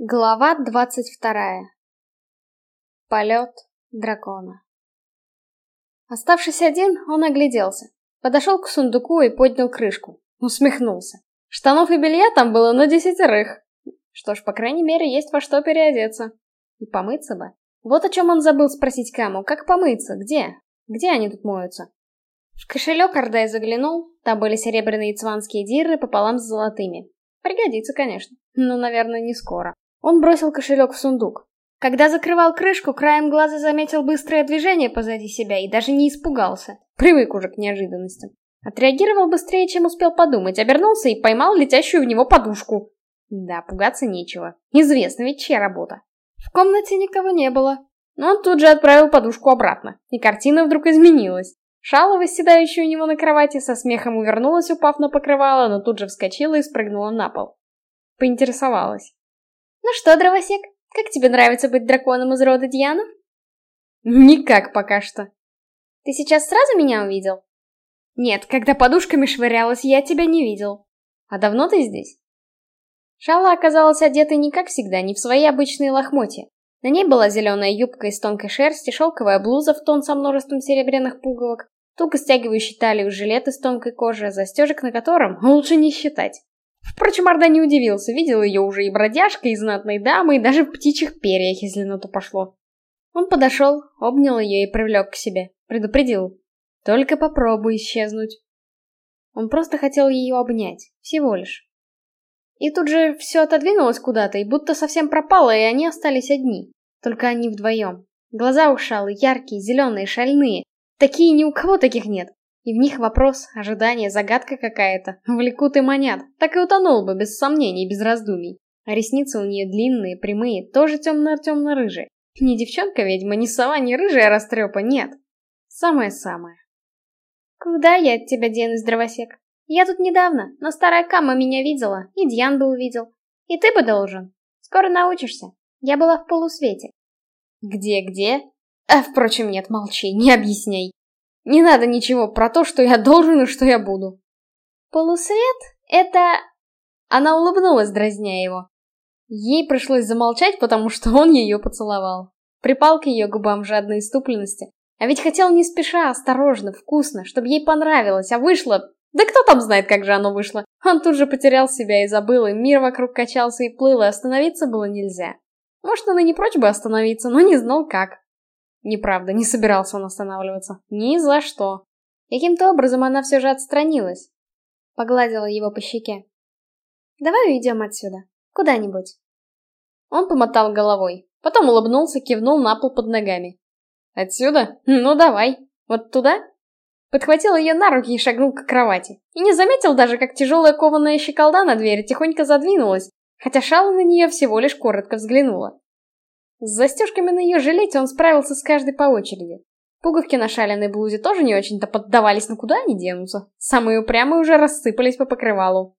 Глава двадцать вторая. Полет дракона. Оставшись один, он огляделся. Подошел к сундуку и поднял крышку. Усмехнулся. Штанов и белья там было на десятерых. Что ж, по крайней мере, есть во что переодеться. И помыться бы. Вот о чем он забыл спросить Каму. Как помыться? Где? Где они тут моются? В кошелек Ордай заглянул. Там были серебряные цванские диры пополам с золотыми. Пригодится, конечно. Но, наверное, не скоро. Он бросил кошелек в сундук. Когда закрывал крышку, краем глаза заметил быстрое движение позади себя и даже не испугался. Привык уже к неожиданностям. Отреагировал быстрее, чем успел подумать, обернулся и поймал летящую в него подушку. Да, пугаться нечего. Известно ведь чья работа. В комнате никого не было. Но он тут же отправил подушку обратно, и картина вдруг изменилась. Шала, восседающая у него на кровати, со смехом увернулась, упав на покрывало, но тут же вскочила и спрыгнула на пол. Поинтересовалась. «Ну что, дровосек, как тебе нравится быть драконом из рода Дьянов?» «Никак пока что». «Ты сейчас сразу меня увидел?» «Нет, когда подушками швырялась, я тебя не видел. А давно ты здесь?» Шала оказалась одета не как всегда, не в свои обычные лохмотья. На ней была зеленая юбка из тонкой шерсти, шелковая блуза в тон со множеством серебряных пуговок, туго стягивающий талию жилет из тонкой кожи, застежек на котором лучше не считать. Впрочем, Орда не удивился, видел ее уже и бродяжкой, и знатной дамой, и даже в птичьих перьях, если на то пошло. Он подошел, обнял ее и привлек к себе, предупредил. Только попробуй исчезнуть. Он просто хотел ее обнять, всего лишь. И тут же все отодвинулось куда-то, и будто совсем пропало, и они остались одни. Только они вдвоем. Глаза ушалы, яркие, зеленые, шальные. Такие ни у кого таких нет. И в них вопрос, ожидание, загадка какая-то. Влекут и манят. Так и утонул бы, без сомнений, без раздумий. А ресницы у нее длинные, прямые, тоже темно-темно-рыжие. Не девчонка-ведьма, ни сова, ни рыжая растрепа, нет. Самое-самое. Куда я от тебя денусь, дровосек? Я тут недавно, но старая Кама меня видела, и Дьян бы увидел. И ты бы должен. Скоро научишься. Я была в полусвете. Где-где? А, впрочем, нет, молчи, не объясняй. Не надо ничего про то, что я должен и что я буду. Полусвет — это... Она улыбнулась, дразня его. Ей пришлось замолчать, потому что он ее поцеловал. Припал к ее губам жадной иступленности. А ведь хотел не спеша, осторожно, вкусно, чтобы ей понравилось, а вышло... Да кто там знает, как же оно вышло. Он тут же потерял себя и забыл, и мир вокруг качался и плыл, и остановиться было нельзя. Может, он и не прочь бы остановиться, но не знал как. Неправда, не собирался он останавливаться. Ни за что. Каким-то образом она все же отстранилась. Погладила его по щеке. «Давай уйдем отсюда. Куда-нибудь». Он помотал головой. Потом улыбнулся, кивнул на пол под ногами. «Отсюда? Ну давай. Вот туда?» Подхватил ее на руки и шагнул к кровати. И не заметил даже, как тяжелая кованая щеколда на двери тихонько задвинулась, хотя Шала на нее всего лишь коротко взглянула. С застежками на ее жилете он справился с каждой по очереди. Пуговки на шаленой блузе тоже не очень-то поддавались, но куда они денутся? Самые упрямые уже рассыпались по покрывалу.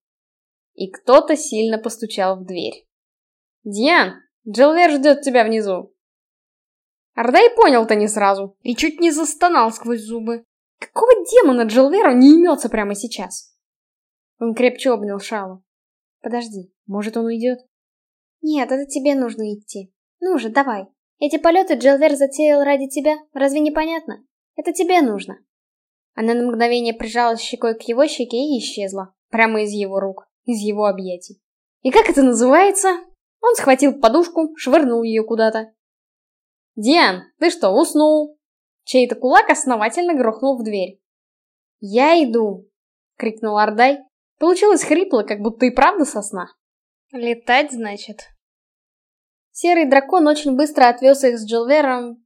И кто-то сильно постучал в дверь. «Диан, Джилвер ждет тебя внизу!» Ордай понял-то не сразу и чуть не застонал сквозь зубы. Какого демона Джилверу не имется прямо сейчас? Он крепче обнял Шалу. «Подожди, может он уйдет?» «Нет, это тебе нужно идти», ну же, давай. Эти полеты Джилвер затеял ради тебя, разве не понятно? Это тебе нужно. Она на мгновение прижалась щекой к его щеке и исчезла. Прямо из его рук, из его объятий. И как это называется? Он схватил подушку, швырнул ее куда-то. «Диан, ты что, уснул?» Чей-то кулак основательно грохнул в дверь. «Я иду!» — крикнул Ардай. Получилось хрипло, как будто и правда сосна. «Летать, значит?» Серый дракон очень быстро отвез их с Джилвером...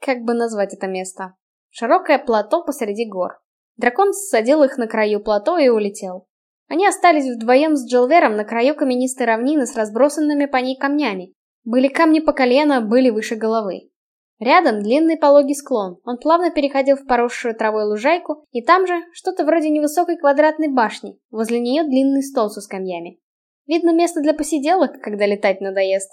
Как бы назвать это место? Широкое плато посреди гор. Дракон ссадил их на краю плато и улетел. Они остались вдвоем с Джилвером на краю каменистой равнины с разбросанными по ней камнями. Были камни по колено, были выше головы. Рядом длинный пологий склон, он плавно переходил в поросшую травой лужайку, и там же что-то вроде невысокой квадратной башни, возле нее длинный стол со скамьями. Видно место для посиделок, когда летать надоест.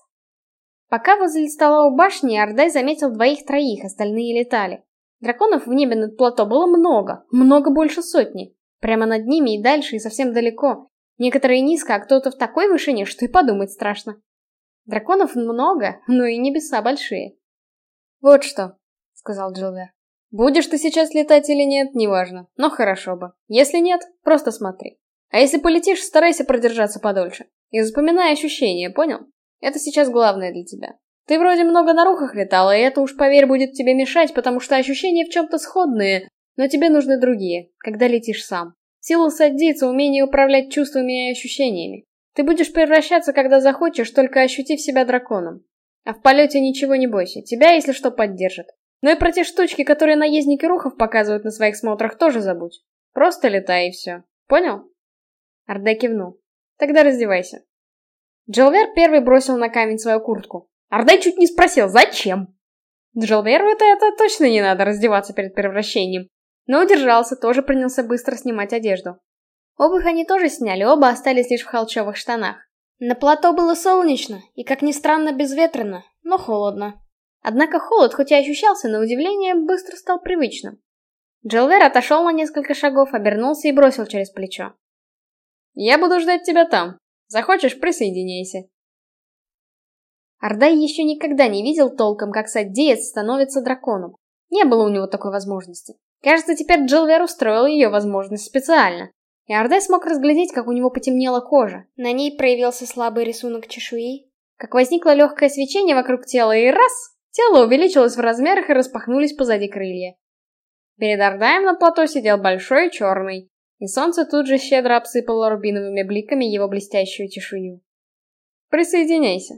Пока возле стола у башни Ордай заметил двоих-троих, остальные летали. Драконов в небе над плато было много, много больше сотни. Прямо над ними и дальше, и совсем далеко. Некоторые низко, а кто-то в такой вышине, что и подумать страшно. Драконов много, но и небеса большие. Вот что, сказал Джилвер. Будешь ты сейчас летать или нет, неважно, но хорошо бы. Если нет, просто смотри. А если полетишь, старайся продержаться подольше. И запоминай ощущения, понял? Это сейчас главное для тебя. Ты вроде много на рухах летала, и это уж, поверь, будет тебе мешать, потому что ощущения в чем-то сходные, но тебе нужны другие, когда летишь сам. Сила садится, умение управлять чувствами и ощущениями. Ты будешь превращаться, когда захочешь, только ощутив себя драконом. А в полете ничего не бойся, тебя, если что, поддержат. Ну и про те штучки, которые наездники рухов показывают на своих смотрах, тоже забудь. Просто летай и все. Понял? Арде кивнул. Тогда раздевайся. Джилвер первый бросил на камень свою куртку. Ардай чуть не спросил, зачем? Джилверу это, это точно не надо раздеваться перед превращением. Но удержался, тоже принялся быстро снимать одежду. Обувь они тоже сняли, оба остались лишь в холчевых штанах. На плато было солнечно и, как ни странно, безветренно, но холодно. Однако холод, хоть и ощущался, на удивление, быстро стал привычным. Джилвер отошел на несколько шагов, обернулся и бросил через плечо. «Я буду ждать тебя там. Захочешь, присоединяйся». Ардай еще никогда не видел толком, как саддеец становится драконом. Не было у него такой возможности. Кажется, теперь Джилвер устроил ее возможность специально. И Ардай смог разглядеть, как у него потемнела кожа. На ней проявился слабый рисунок чешуи. Как возникло легкое свечение вокруг тела, и раз! Тело увеличилось в размерах и распахнулись позади крылья. Перед Ардаем на плато сидел большой черный, и солнце тут же щедро обсыпало рубиновыми бликами его блестящую чешую. «Присоединяйся!»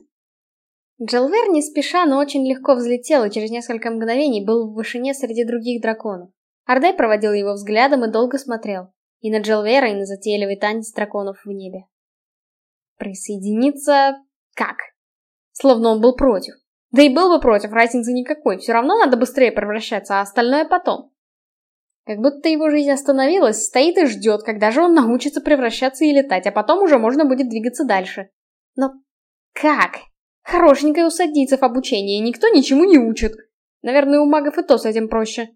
Джелвер не спеша, но очень легко взлетел и через несколько мгновений был в вышине среди других драконов. Ардай проводил его взглядом и долго смотрел. И на Джелвера, и на затейливый танец драконов в небе. Присоединиться... как? Словно он был против. Да и был бы против, разницы никакой. Все равно надо быстрее превращаться, а остальное потом. Как будто его жизнь остановилась, стоит и ждет, когда же он научится превращаться и летать, а потом уже можно будет двигаться дальше. Но как? Хорошенькое у садийцев обучение, никто ничему не учит. Наверное, у магов и то с этим проще.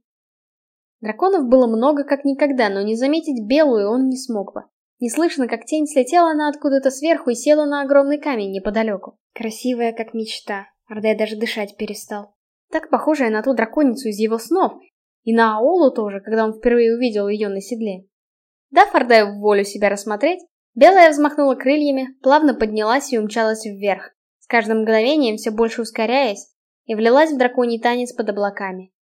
Драконов было много как никогда, но не заметить белую он не смог бы. Не слышно, как тень слетела она откуда-то сверху и села на огромный камень неподалеку. Красивая, как мечта. Ардай даже дышать перестал. Так похожая на ту драконицу из его снов. И на Аолу тоже, когда он впервые увидел ее на седле. Дав Ардаю волю себя рассмотреть, белая взмахнула крыльями, плавно поднялась и умчалась вверх, с каждым мгновением все больше ускоряясь, и влилась в драконий танец под облаками.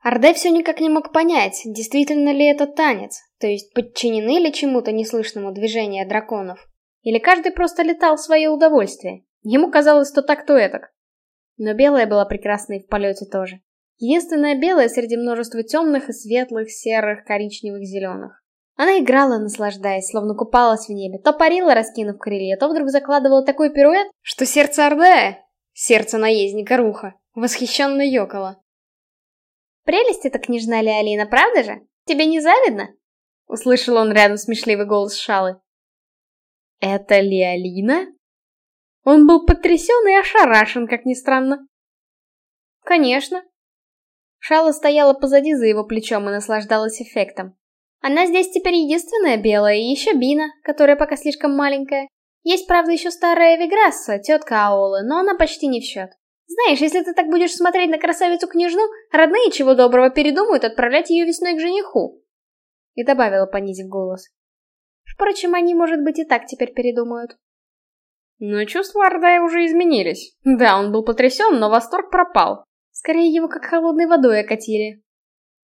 Арде все никак не мог понять, действительно ли это танец, то есть подчинены ли чему-то неслышному движения драконов, или каждый просто летал в свое удовольствие. Ему казалось, то так, то этак. Но белая была прекрасной в полете тоже. Единственная белая среди множества темных и светлых, серых, коричневых, зеленых. Она играла, наслаждаясь, словно купалась в небе, то парила, раскинув крылья, то вдруг закладывала такой пируэт, что сердце Ордея, сердце наездника Руха, восхищенно ёкало. «Прелесть эта княжна Леолина, правда же? Тебе не завидно?» Услышал он рядом смешливый голос Шалы. «Это Леолина?» Он был потрясен и ошарашен, как ни странно. «Конечно». Шала стояла позади за его плечом и наслаждалась эффектом. Она здесь теперь единственная белая, и еще Бина, которая пока слишком маленькая. Есть, правда, еще старая Виграсса, тетка Аолы, но она почти не в счет. Знаешь, если ты так будешь смотреть на красавицу-княжну, родные чего доброго передумают отправлять ее весной к жениху. И добавила, понизив голос. Впрочем, они, может быть, и так теперь передумают. Но чувства Ардая уже изменились. Да, он был потрясен, но восторг пропал. Скорее, его как холодной водой окатили.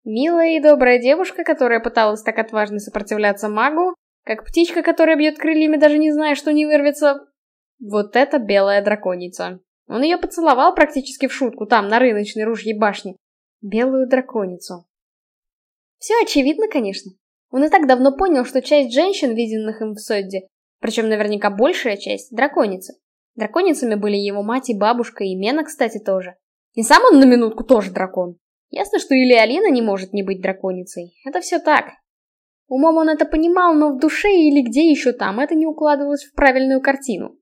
Милая и добрая девушка, которая пыталась так отважно сопротивляться магу, как птичка, которая бьет крыльями, даже не зная, что не вырвется. Вот это белая драконица. Он ее поцеловал практически в шутку, там, на рыночной ружьей башне. Белую драконицу. Все очевидно, конечно. Он и так давно понял, что часть женщин, виденных им в Содде, причем наверняка большая часть, драконицы. Драконицами были его мать и бабушка, и Мена, кстати, тоже. И сам он на минутку тоже дракон. Ясно, что или Алина не может не быть драконицей. Это все так. Умом он это понимал, но в душе или где еще там это не укладывалось в правильную картину.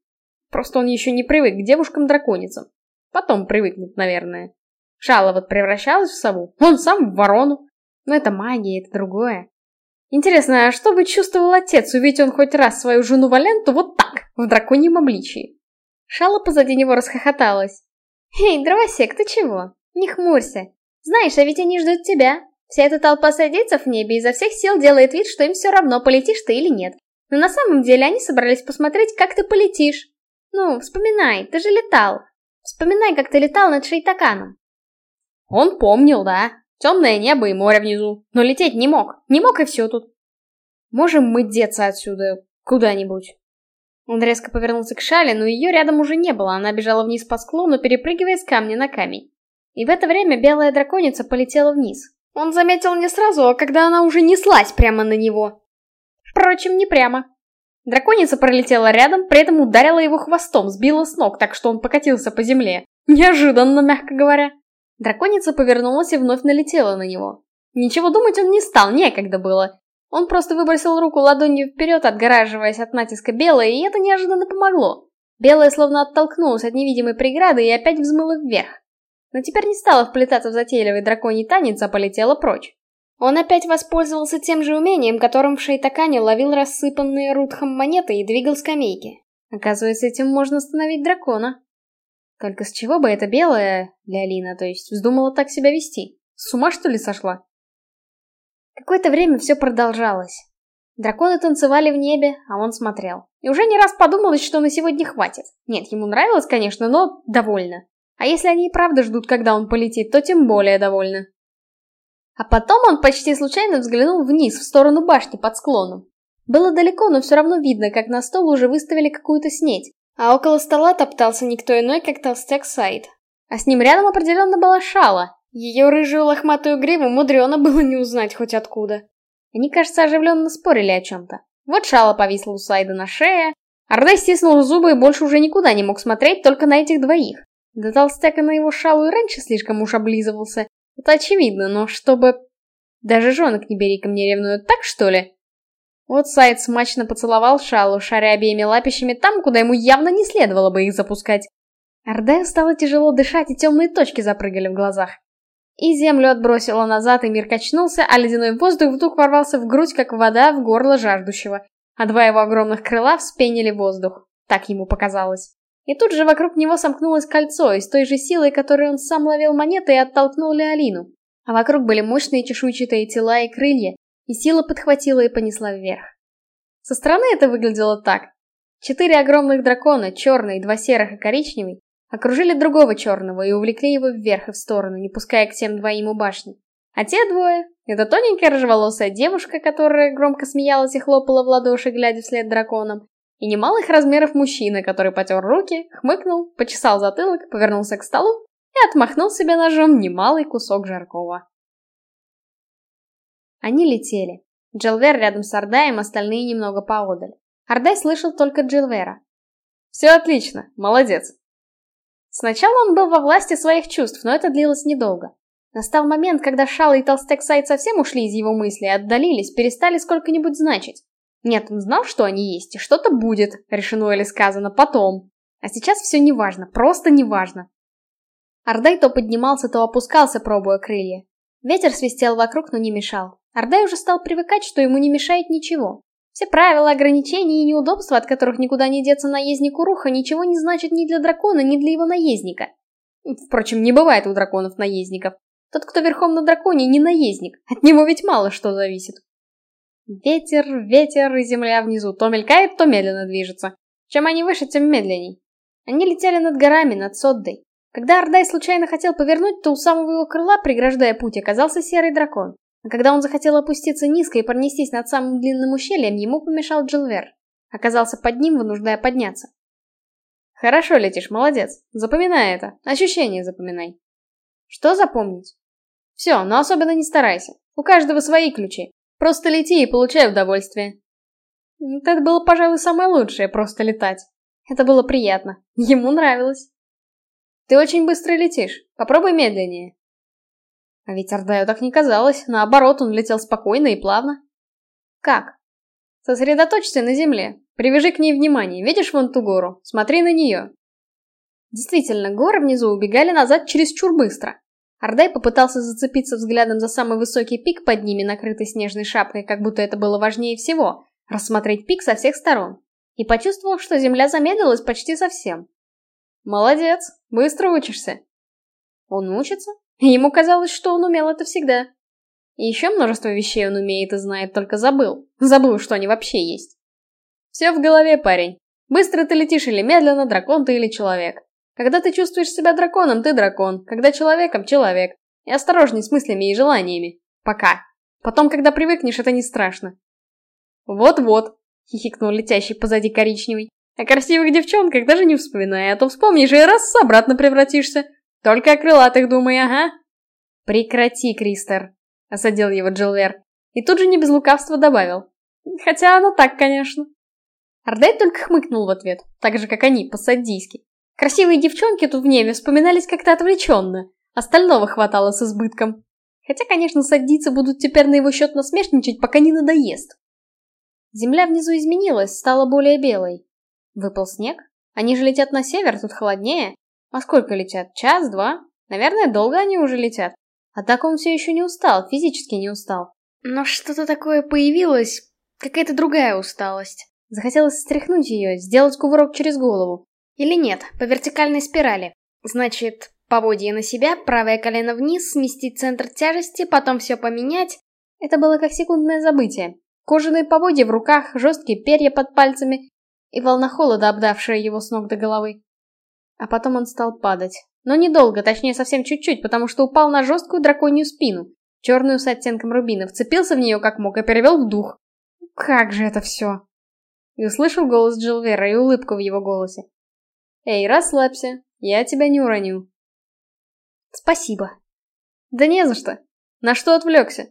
Просто он еще не привык к девушкам-драконицам. Потом привыкнет, наверное. Шала вот превращалась в сову, он сам в ворону. Но это магия, это другое. Интересно, а что бы чувствовал отец, увидеть он хоть раз свою жену Валенту вот так, в драконьем обличии? Шала позади него расхохоталась. «Эй, дровосек, ты чего? Не хмурься. Знаешь, а ведь они ждут тебя. Вся эта толпа садится в небе и изо всех сил делает вид, что им все равно, полетишь ты или нет. Но на самом деле они собрались посмотреть, как ты полетишь. Ну, вспоминай, ты же летал. Вспоминай, как ты летал над Шейтаканом. Он помнил, да. Темное небо и море внизу. Но лететь не мог. Не мог и все тут. Можем мы деться отсюда куда-нибудь? Он резко повернулся к Шале, но ее рядом уже не было, она бежала вниз по склону, перепрыгивая с камня на камень. И в это время белая драконица полетела вниз. Он заметил не сразу, а когда она уже неслась прямо на него. Впрочем, не прямо. Драконица пролетела рядом, при этом ударила его хвостом, сбила с ног, так что он покатился по земле. Неожиданно, мягко говоря. Драконица повернулась и вновь налетела на него. Ничего думать он не стал, некогда было. Он просто выбросил руку ладонью вперед, отгораживаясь от натиска белой, и это неожиданно помогло. Белая словно оттолкнулась от невидимой преграды и опять взмыла вверх. Но теперь не стала вплетаться в затейливый драконий танец, а полетела прочь. Он опять воспользовался тем же умением, которым в Шейтакане ловил рассыпанные рудхом монеты и двигал скамейки. Оказывается, этим можно остановить дракона. Только с чего бы эта белая, Леолина, то есть, вздумала так себя вести? С ума что ли сошла? Какое-то время все продолжалось. Драконы танцевали в небе, а он смотрел. И уже не раз подумалось, что на сегодня хватит. Нет, ему нравилось, конечно, но довольно. А если они и правда ждут, когда он полетит, то тем более довольны. А потом он почти случайно взглянул вниз, в сторону башни под склоном. Было далеко, но все равно видно, как на стол уже выставили какую-то снеть. А около стола топтался никто иной, как толстяк Сайд. А с ним рядом определенно была Шала. Ее рыжую лохматую гриву мудрено было не узнать хоть откуда. Они, кажется, оживленно спорили о чем-то. Вот Шала повисла у Сайда на шее. Ордай стиснул зубы и больше уже никуда не мог смотреть, только на этих двоих. Да толстяка на его Шалу и раньше слишком уж облизывался. Это очевидно, но чтобы... Даже женок не бери ко мне ревнуют, так что ли? Вот Сайд смачно поцеловал Шалу, шаря обеими лапищами там, куда ему явно не следовало бы их запускать. Ардею стало тяжело дышать, и темные точки запрыгали в глазах. И землю отбросило назад, и мир качнулся, а ледяной воздух вдруг ворвался в грудь, как вода в горло жаждущего, а два его огромных крыла вспенили воздух. Так ему показалось. И тут же вокруг него сомкнулось кольцо, и с той же силой, которой он сам ловил монеты, и оттолкнул Леолину. А вокруг были мощные чешуйчатые тела и крылья, и сила подхватила и понесла вверх. Со стороны это выглядело так. Четыре огромных дракона, черный, два серых и коричневый, окружили другого черного и увлекли его вверх и в сторону, не пуская к тем двоим у башни. А те двое — это тоненькая рыжеволосая девушка, которая громко смеялась и хлопала в ладоши, глядя вслед драконам, и немалых размеров мужчина, который потер руки, хмыкнул, почесал затылок, повернулся к столу и отмахнул себе ножом немалый кусок жаркого. Они летели. Джилвер рядом с Ардаем, остальные немного поодаль. Ардай слышал только Джилвера. «Все отлично, молодец». Сначала он был во власти своих чувств, но это длилось недолго. Настал момент, когда Шала и Толстек Сайд совсем ушли из его мыслей, отдалились, перестали сколько-нибудь значить. Нет, он знал, что они есть, и что-то будет, решено или сказано, потом. А сейчас все неважно, просто неважно. Ардай то поднимался, то опускался, пробуя крылья. Ветер свистел вокруг, но не мешал. Ардай уже стал привыкать, что ему не мешает ничего. Все правила, ограничения и неудобства, от которых никуда не деться наезднику Руха, ничего не значат ни для дракона, ни для его наездника. Впрочем, не бывает у драконов наездников. Тот, кто верхом на драконе, не наездник. От него ведь мало что зависит. Ветер, ветер и земля внизу то мелькает, то медленно движется. Чем они выше, тем медленней. Они летели над горами, над Соддой. Когда Ардай случайно хотел повернуть, то у самого его крыла, преграждая путь, оказался серый дракон. А когда он захотел опуститься низко и пронестись над самым длинным ущельем, ему помешал Джилвер. Оказался под ним, вынуждая подняться. Хорошо летишь, молодец. Запоминай это. Ощущения запоминай. Что запомнить? Все, но особенно не старайся. У каждого свои ключи. Просто лети и получай удовольствие. Это было, пожалуй, самое лучшее, просто летать. Это было приятно. Ему нравилось. Ты очень быстро летишь. Попробуй медленнее. А ведь Ардаю так не казалось, наоборот, он летел спокойно и плавно. Как? Сосредоточься на земле, привяжи к ней внимание, видишь вон ту гору, смотри на нее. Действительно, горы внизу убегали назад чересчур быстро. Ардай попытался зацепиться взглядом за самый высокий пик под ними, накрытый снежной шапкой, как будто это было важнее всего — рассмотреть пик со всех сторон. И почувствовал, что земля замедлилась почти совсем. Молодец, быстро учишься. Он учится? Ему казалось, что он умел это всегда. И еще множество вещей он умеет и знает, только забыл. Забыл, что они вообще есть. Все в голове, парень. Быстро ты летишь или медленно, дракон ты или человек. Когда ты чувствуешь себя драконом, ты дракон. Когда человеком, человек. И осторожней с мыслями и желаниями. Пока. Потом, когда привыкнешь, это не страшно. Вот-вот, хихикнул летящий позади коричневый. О красивых девчонках даже не вспоминай, а то вспомнишь и раз обратно превратишься. Только о крылатых думай, ага. Прекрати, Кристер, осадил его Джилвер. И тут же не без лукавства добавил. Хотя оно так, конечно. Ардай только хмыкнул в ответ, так же, как они, по-саддийски. Красивые девчонки тут в небе вспоминались как-то отвлеченно. Остального хватало с избытком. Хотя, конечно, саддийцы будут теперь на его счет насмешничать, пока не надоест. Земля внизу изменилась, стала более белой. Выпал снег? Они же летят на север, тут холоднее. А сколько летят? Час, два? Наверное, долго они уже летят. А так он все еще не устал, физически не устал. Но что-то такое появилось, какая-то другая усталость. Захотелось стряхнуть ее, сделать кувырок через голову. Или нет, по вертикальной спирали. Значит, поводье на себя, правое колено вниз, сместить центр тяжести, потом все поменять. Это было как секундное забытие. Кожаные поводья в руках, жесткие перья под пальцами и волна холода, обдавшая его с ног до головы. А потом он стал падать. Но недолго, точнее совсем чуть-чуть, потому что упал на жесткую драконью спину, черную с оттенком рубина, вцепился в нее как мог и перевел в дух. Как же это все? И услышал голос Джилвера и улыбку в его голосе. «Эй, расслабься, я тебя не уроню». «Спасибо». «Да не за что. На что отвлекся?»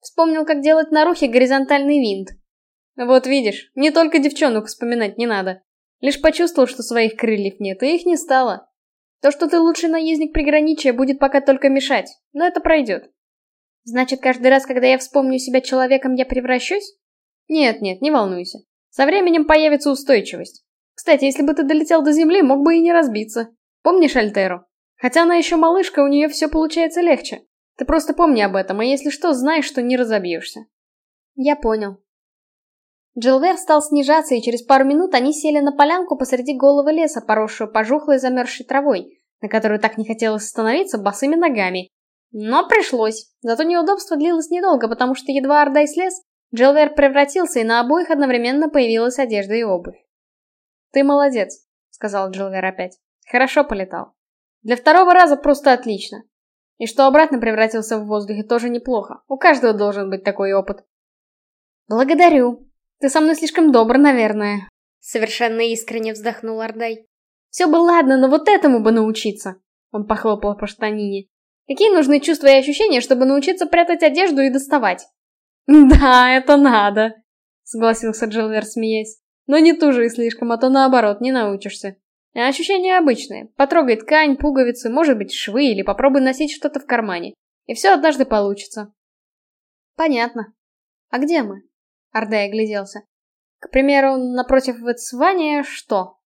Вспомнил, как делать на рухе горизонтальный винт. Вот видишь, не только девчонок вспоминать не надо. Лишь почувствовал, что своих крыльев нет, и их не стало. То, что ты лучший наездник приграничия, будет пока только мешать, но это пройдет. Значит, каждый раз, когда я вспомню себя человеком, я превращусь? Нет-нет, не волнуйся. Со временем появится устойчивость. Кстати, если бы ты долетел до земли, мог бы и не разбиться. Помнишь Альтеру? Хотя она еще малышка, у нее все получается легче. Ты просто помни об этом, и если что, знай, что не разобьешься. Я понял. Джилвер стал снижаться, и через пару минут они сели на полянку посреди голого леса, поросшую пожухлой замерзшей травой, на которую так не хотелось становиться босыми ногами. Но пришлось. Зато неудобство длилось недолго, потому что едва Ордай слез, Джилвер превратился, и на обоих одновременно появилась одежда и обувь. «Ты молодец», — сказал Джилвер опять. «Хорошо полетал. Для второго раза просто отлично. И что обратно превратился в воздухе, тоже неплохо. У каждого должен быть такой опыт». «Благодарю. Ты со мной слишком добр, наверное», — совершенно искренне вздохнул Ордай. «Все бы ладно, но вот этому бы научиться», — он похлопал по штанине. «Какие нужны чувства и ощущения, чтобы научиться прятать одежду и доставать?» «Да, это надо», — согласился Джилвер, смеясь. «Но не тужи слишком, а то наоборот, не научишься. А ощущения обычные. Потрогай ткань, пуговицы, может быть, швы или попробуй носить что-то в кармане. И все однажды получится». «Понятно. А где мы?» Ордай огляделся. «К примеру, напротив Вецвания что?»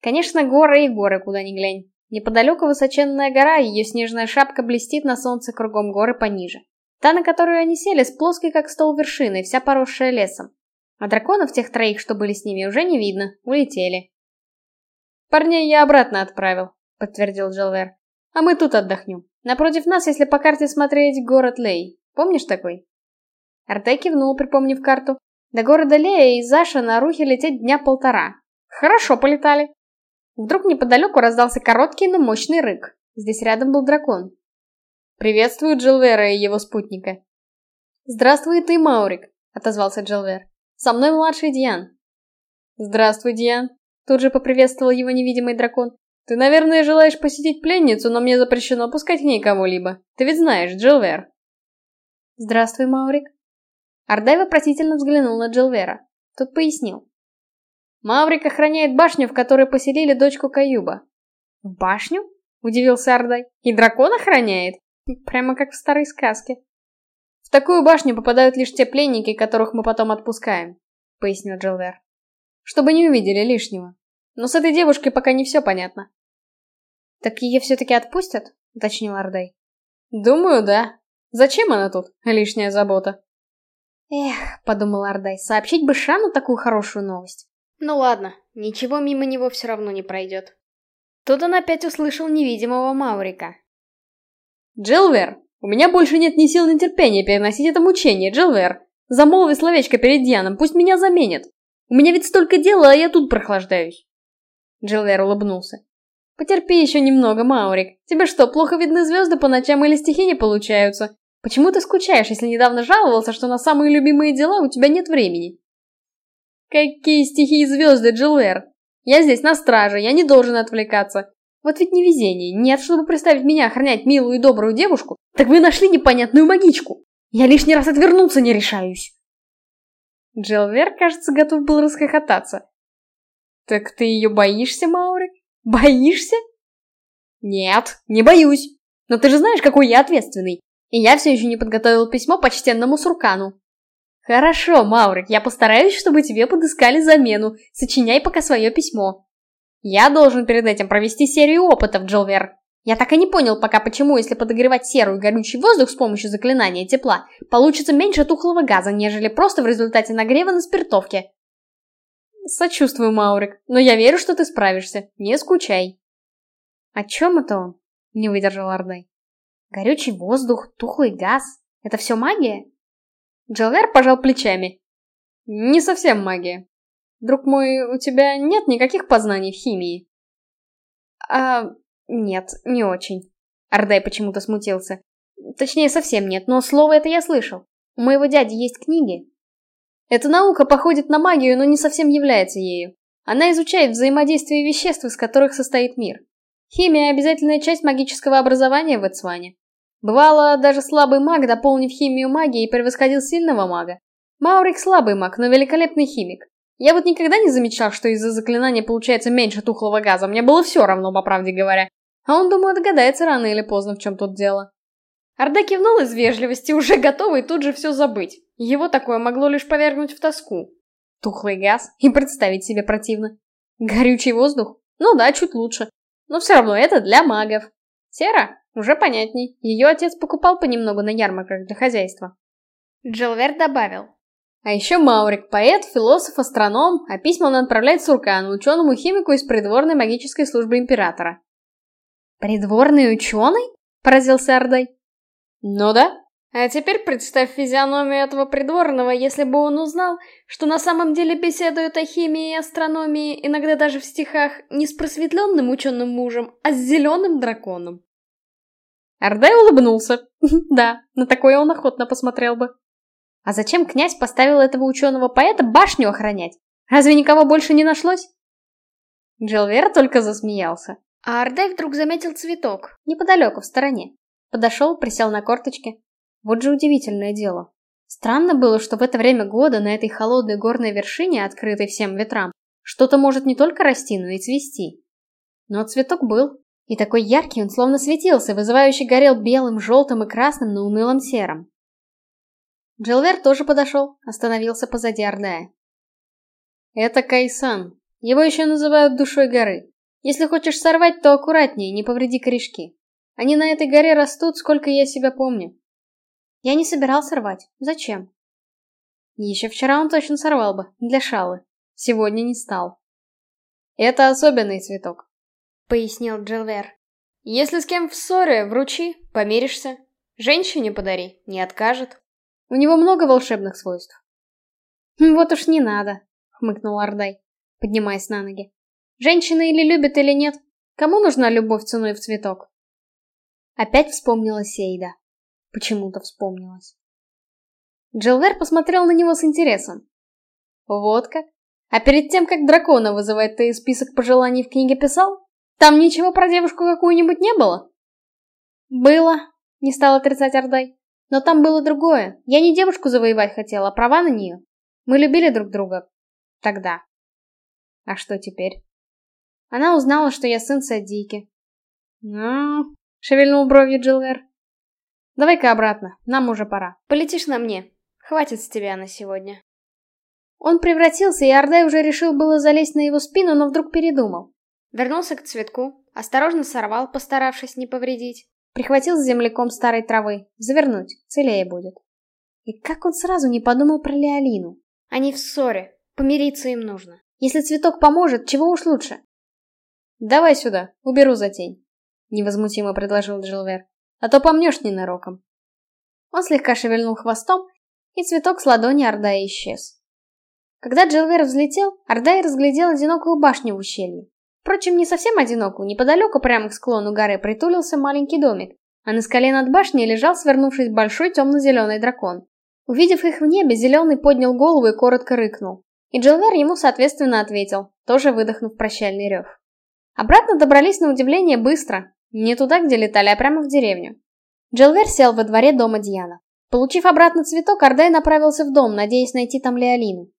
«Конечно, горы и горы, куда ни глянь. Неподалеку высоченная гора, ее снежная шапка блестит на солнце кругом горы пониже. Та, на которую они сели, с плоской как стол вершиной, вся поросшая лесом. А драконов тех троих, что были с ними, уже не видно, улетели. «Парней я обратно отправил», — подтвердил Джилвер. «А мы тут отдохнем. Напротив нас, если по карте смотреть, город Лей. Помнишь такой?» Арте кивнул, припомнив карту. До города Лея из Заша на Рухе лететь дня полтора. Хорошо полетали. Вдруг неподалеку раздался короткий, но мощный рык. Здесь рядом был дракон. «Приветствую Джилвера и его спутника». «Здравствуй ты, Маурик», — отозвался Джилвер. «Со мной младший Диан». «Здравствуй, Диан», — тут же поприветствовал его невидимый дракон. «Ты, наверное, желаешь посетить пленницу, но мне запрещено пускать к ней кого-либо. Ты ведь знаешь, Джилвер». «Здравствуй, Маурик». Ардай вопросительно взглянул на Джилвера. Тот пояснил. «Маврик охраняет башню, в которой поселили дочку Каюба». «В башню?» — удивился Ардай. «И дракон охраняет?» Прямо как в старой сказке. В такую башню попадают лишь те пленники, которых мы потом отпускаем, пояснил Джилвер. Чтобы не увидели лишнего. Но с этой девушкой пока не все понятно. Так ее все-таки отпустят? уточнил Ардай. Думаю, да. Зачем она тут? Лишняя забота. Эх, подумал Ардай, сообщить бы Шану такую хорошую новость. Ну ладно, ничего мимо него все равно не пройдет. Тут он опять услышал невидимого Маурика. «Джилвер, у меня больше нет ни сил, ни терпения переносить это мучение, Джилвер. Замолви словечко перед Дианом, пусть меня заменят. У меня ведь столько дела, а я тут прохлаждаюсь». Джилвер улыбнулся. «Потерпи еще немного, Маурик. Тебе что, плохо видны звезды по ночам или стихи не получаются? Почему ты скучаешь, если недавно жаловался, что на самые любимые дела у тебя нет времени?» «Какие стихи и звезды, Джилвер? Я здесь на страже, я не должен отвлекаться. Вот ведь невезение. Нет, чтобы представить меня охранять милую и добрую девушку, так вы нашли непонятную магичку. Я лишний раз отвернуться не решаюсь. Джилвер, кажется, готов был расхохотаться. Так ты ее боишься, Маури? Боишься? Нет, не боюсь. Но ты же знаешь, какой я ответственный. И я все еще не подготовил письмо почтенному Суркану. Хорошо, Маурик, я постараюсь, чтобы тебе подыскали замену. Сочиняй пока свое письмо. Я должен перед этим провести серию опытов, Джилвер. Я так и не понял пока, почему, если подогревать серую горючий воздух с помощью заклинания тепла, получится меньше тухлого газа, нежели просто в результате нагрева на спиртовке. Сочувствую, Маурик, но я верю, что ты справишься. Не скучай. О чем это он? Не выдержал Ордай. Горючий воздух, тухлый газ. Это все магия? Джилвер пожал плечами. Не совсем магия. Друг мой, у тебя нет никаких познаний в химии? А, нет, не очень. Ардай почему-то смутился. Точнее, совсем нет, но слово это я слышал. У моего дяди есть книги. Эта наука походит на магию, но не совсем является ею. Она изучает взаимодействие веществ, из которых состоит мир. Химия – обязательная часть магического образования в Эцване. Бывало, даже слабый маг, дополнив химию магией, превосходил сильного мага. Маурик слабый маг, но великолепный химик. Я вот никогда не замечал, что из-за заклинания получается меньше тухлого газа, мне было все равно, по правде говоря. А он, думаю, догадается рано или поздно, в чем тут дело. Орда кивнул из вежливости, уже готовый тут же все забыть. Его такое могло лишь повергнуть в тоску. Тухлый газ, и представить себе противно. Горючий воздух? Ну да, чуть лучше. Но все равно это для магов. Сера? Уже понятней. Ее отец покупал понемногу на ярмарках для хозяйства. Джилвер добавил. А еще Маурик, поэт, философ, астроном, а письма он отправляет Суркану, ученому-химику из придворной магической службы императора. «Придворный ученый?» — поразился Ордай. «Ну да. А теперь представь физиономию этого придворного, если бы он узнал, что на самом деле беседуют о химии и астрономии, иногда даже в стихах, не с просветленным ученым мужем, а с зеленым драконом». Ордай улыбнулся. Да, на такое он охотно посмотрел бы. А зачем князь поставил этого ученого-поэта башню охранять? Разве никого больше не нашлось? Джилвер только засмеялся. А Ардай вдруг заметил цветок, неподалеку, в стороне. Подошел, присел на корточки. Вот же удивительное дело. Странно было, что в это время года на этой холодной горной вершине, открытой всем ветрам, что-то может не только расти, но и цвести. Но цветок был, и такой яркий он словно светился, вызывающе горел белым, желтым и красным на унылом сером. Джилвер тоже подошел, остановился позади Ордая. Это Кайсан. Его еще называют душой горы. Если хочешь сорвать, то аккуратнее, не повреди корешки. Они на этой горе растут, сколько я себя помню. Я не собирался рвать. Зачем? Еще вчера он точно сорвал бы, для шалы. Сегодня не стал. Это особенный цветок, пояснил Джилвер. Если с кем в ссоре, вручи, помиришься. Женщине подари, не откажет. У него много волшебных свойств. «Хм, «Вот уж не надо», — хмыкнул Ардай, поднимаясь на ноги. «Женщины или любят, или нет. Кому нужна любовь ценой в цветок?» Опять вспомнилась Сейда. Почему-то вспомнилась. Джилвер посмотрел на него с интересом. «Вот как? А перед тем, как дракона вызывать, ты список пожеланий в книге писал? Там ничего про девушку какую-нибудь не было?» «Было», — не стал отрицать Ардай. Но там было другое. Я не девушку завоевать хотела, а права на нее. Мы любили друг друга. Тогда. А что теперь? Она узнала, что я сын Садики. Ну, шевельнул бровью Джилвер. Давай-ка обратно, нам уже пора. Полетишь на мне. Хватит с тебя на сегодня. Он превратился, и Ордай уже решил было залезть на его спину, но вдруг передумал. Вернулся к цветку, осторожно сорвал, постаравшись не повредить. Прихватил с земляком старой травы. Завернуть, целее будет. И как он сразу не подумал про Леолину? Они в ссоре. Помириться им нужно. Если цветок поможет, чего уж лучше. давай сюда, уберу затень. Невозмутимо предложил Джилвер. А то помнешь ненароком. Он слегка шевельнул хвостом, и цветок с ладони Ордая исчез. Когда Джилвер взлетел, Ордай разглядел одинокую башню в ущелье. Впрочем, не совсем одинокую, неподалеку прямо к склону горы притулился маленький домик, а на скале над башней лежал, свернувшись, большой темно-зеленый дракон. Увидев их в небе, Зеленый поднял голову и коротко рыкнул. И Джилвер ему, соответственно, ответил, тоже выдохнув прощальный рев. Обратно добрались на удивление быстро. Не туда, где летали, а прямо в деревню. Джилвер сел во дворе дома Диана. Получив обратно цветок, Ардай направился в дом, надеясь найти там Леолину.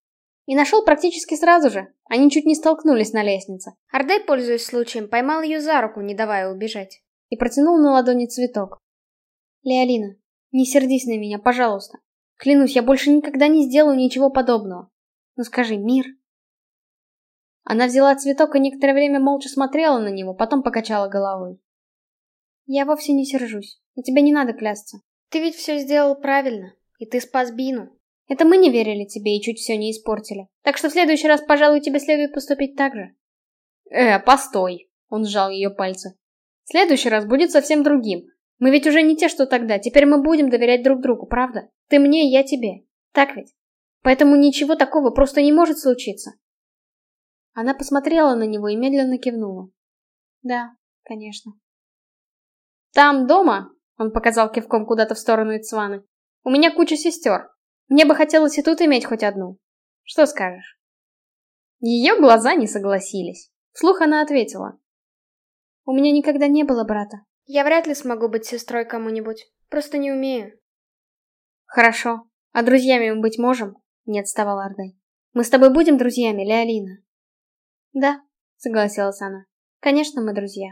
И нашел практически сразу же. Они чуть не столкнулись на лестнице. Ардай, пользуясь случаем, поймал ее за руку, не давая убежать. И протянул на ладони цветок. «Леолина, не сердись на меня, пожалуйста. Клянусь, я больше никогда не сделаю ничего подобного. Ну скажи, мир?» Она взяла цветок и некоторое время молча смотрела на него, потом покачала головой. «Я вовсе не сержусь, и тебе не надо клясться. Ты ведь все сделал правильно, и ты спас Бину. Это мы не верили тебе и чуть все не испортили. Так что в следующий раз, пожалуй, тебе следует поступить так же. Э, постой. Он сжал ее пальцы. В следующий раз будет совсем другим. Мы ведь уже не те, что тогда. Теперь мы будем доверять друг другу, правда? Ты мне, я тебе. Так ведь? Поэтому ничего такого просто не может случиться. Она посмотрела на него и медленно кивнула. Да, конечно. Там дома, он показал кивком куда-то в сторону Ицваны, у меня куча сестер. Мне бы хотелось и тут иметь хоть одну. Что скажешь? Ее глаза не согласились. Вслух она ответила. У меня никогда не было брата. Я вряд ли смогу быть сестрой кому-нибудь. Просто не умею. Хорошо. А друзьями мы быть можем? Не отставал Ардай. Мы с тобой будем друзьями, Леолина? Да, согласилась она. Конечно, мы друзья.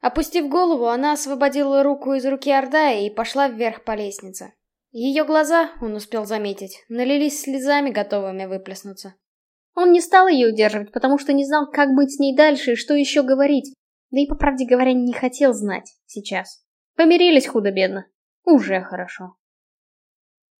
Опустив голову, она освободила руку из руки Ордая и пошла вверх по лестнице. Ее глаза, он успел заметить, налились слезами, готовыми выплеснуться. Он не стал ее удерживать, потому что не знал, как быть с ней дальше и что еще говорить. Да и, по правде говоря, не хотел знать сейчас. Помирились худо-бедно. Уже хорошо.